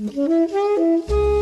Mm-hmm.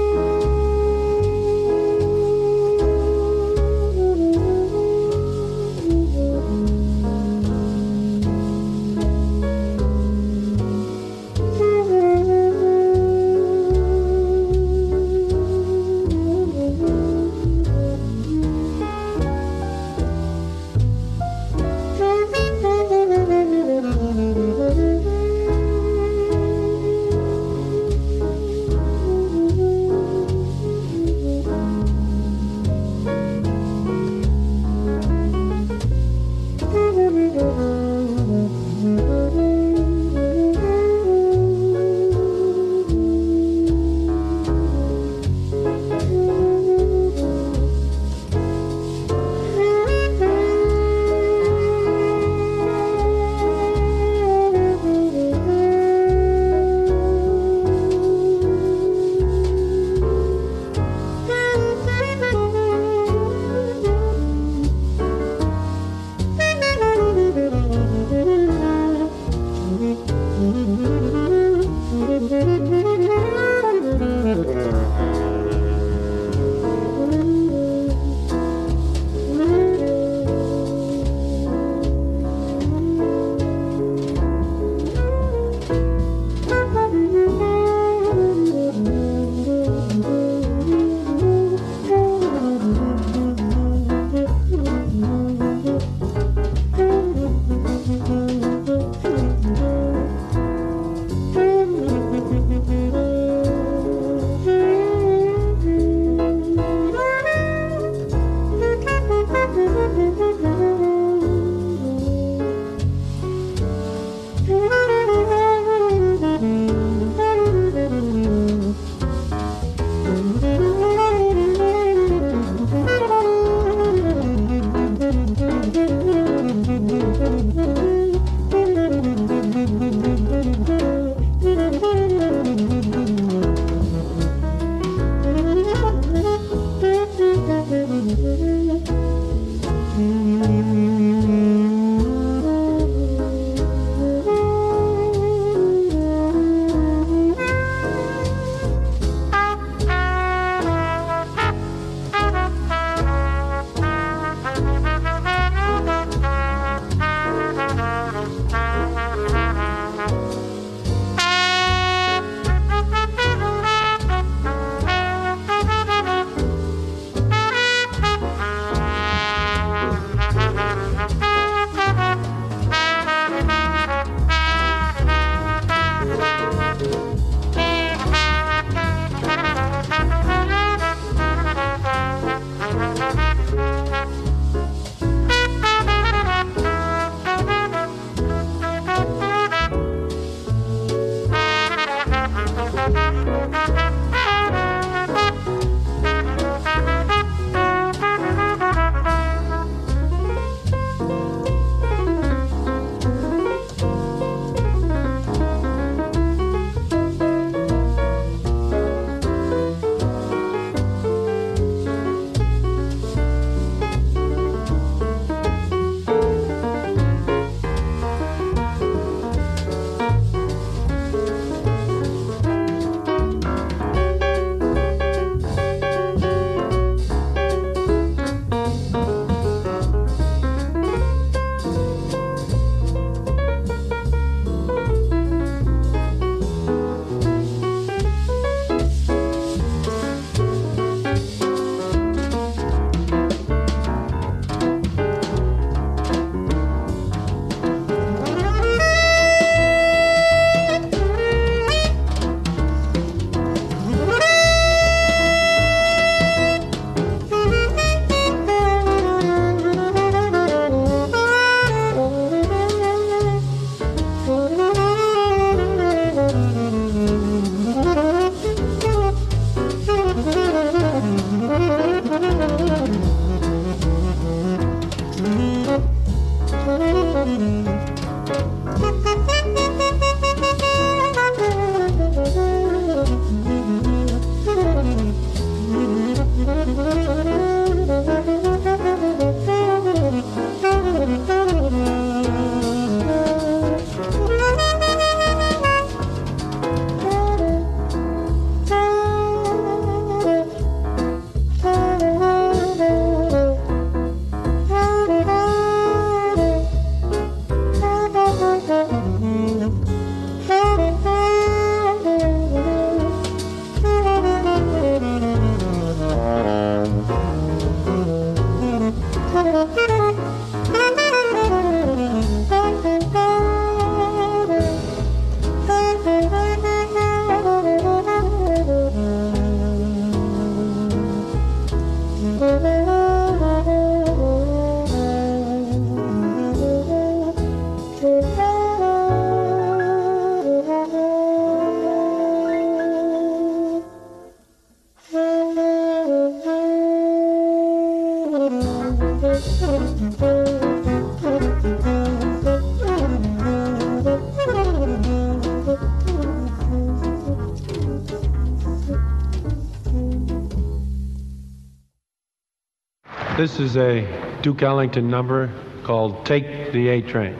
This is a Duke Ellington number called Take the A Train.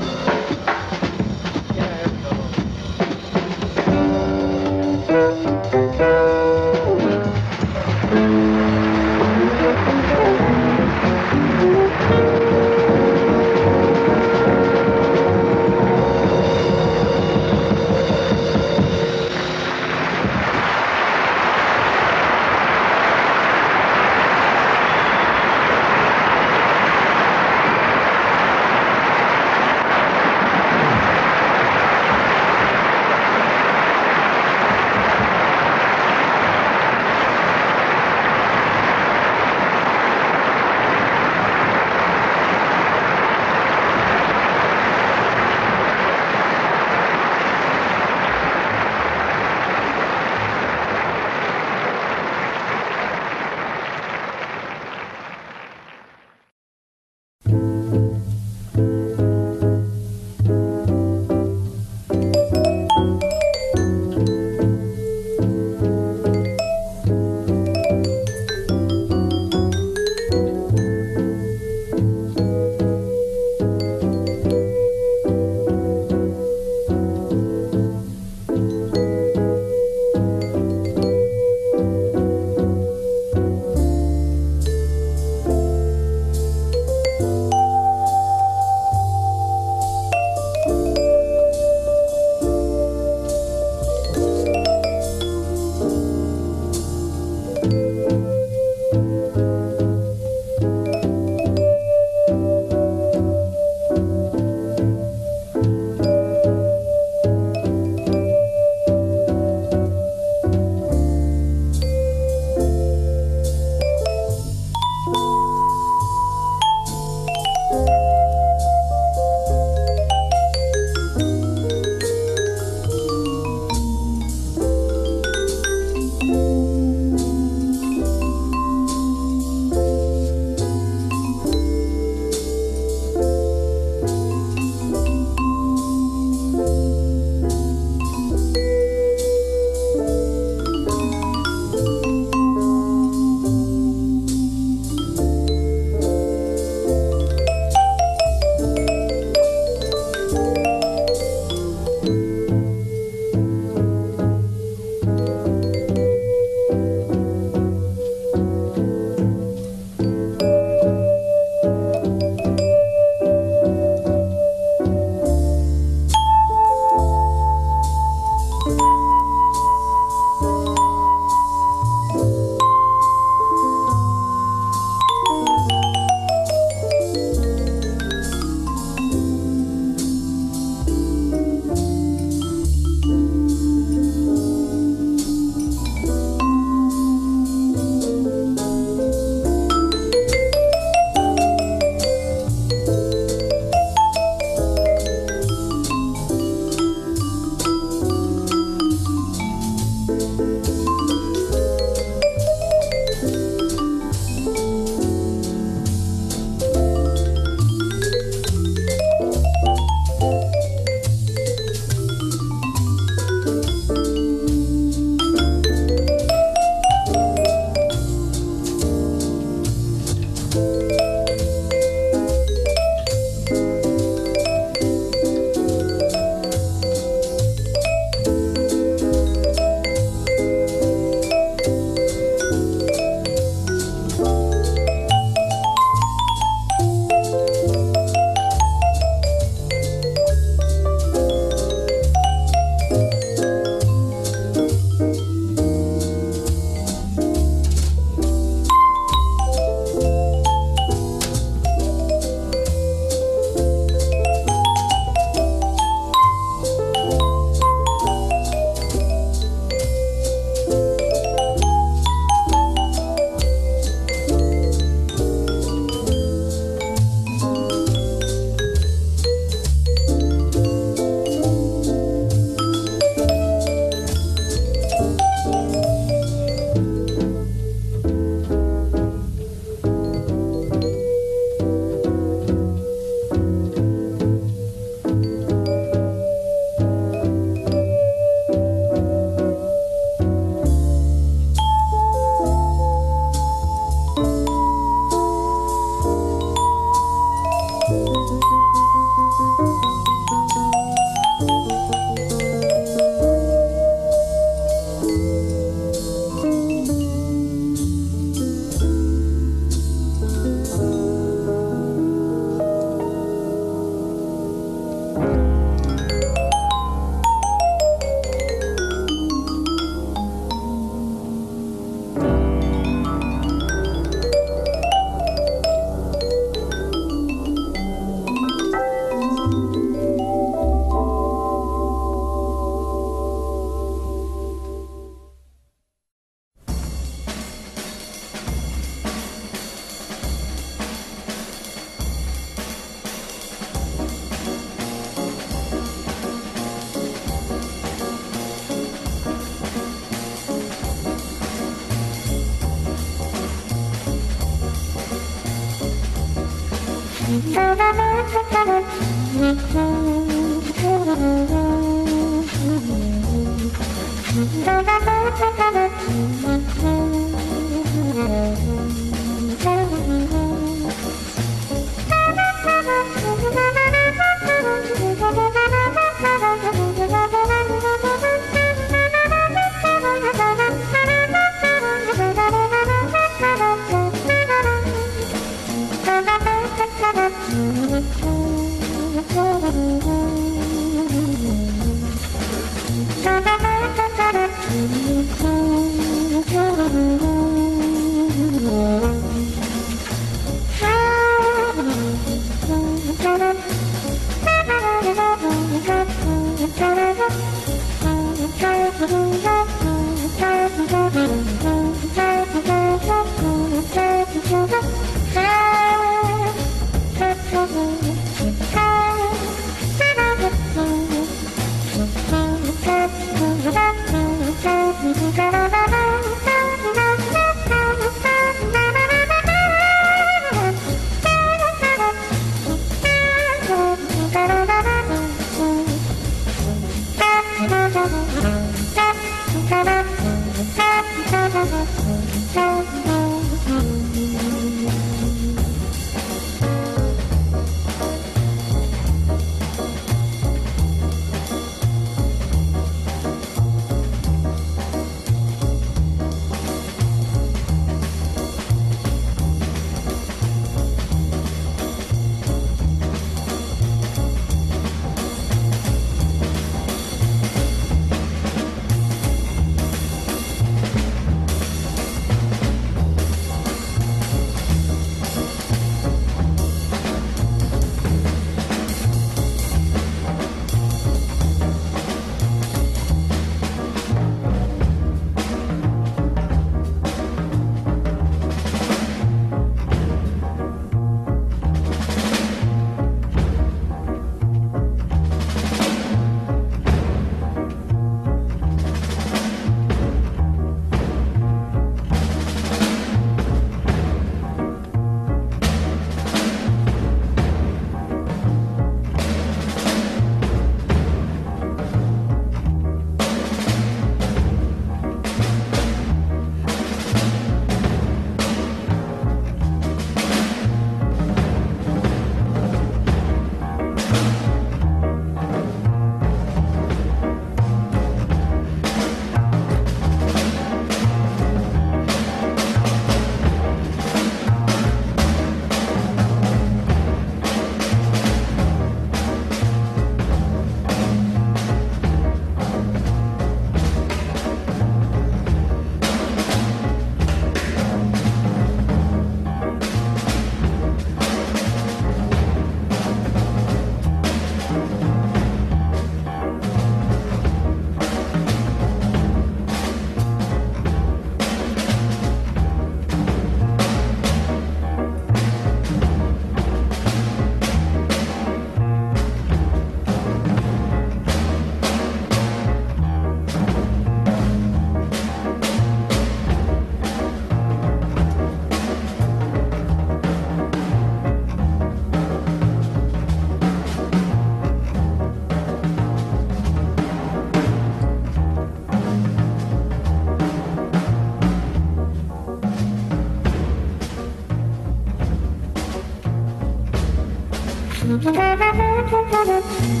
Thank you.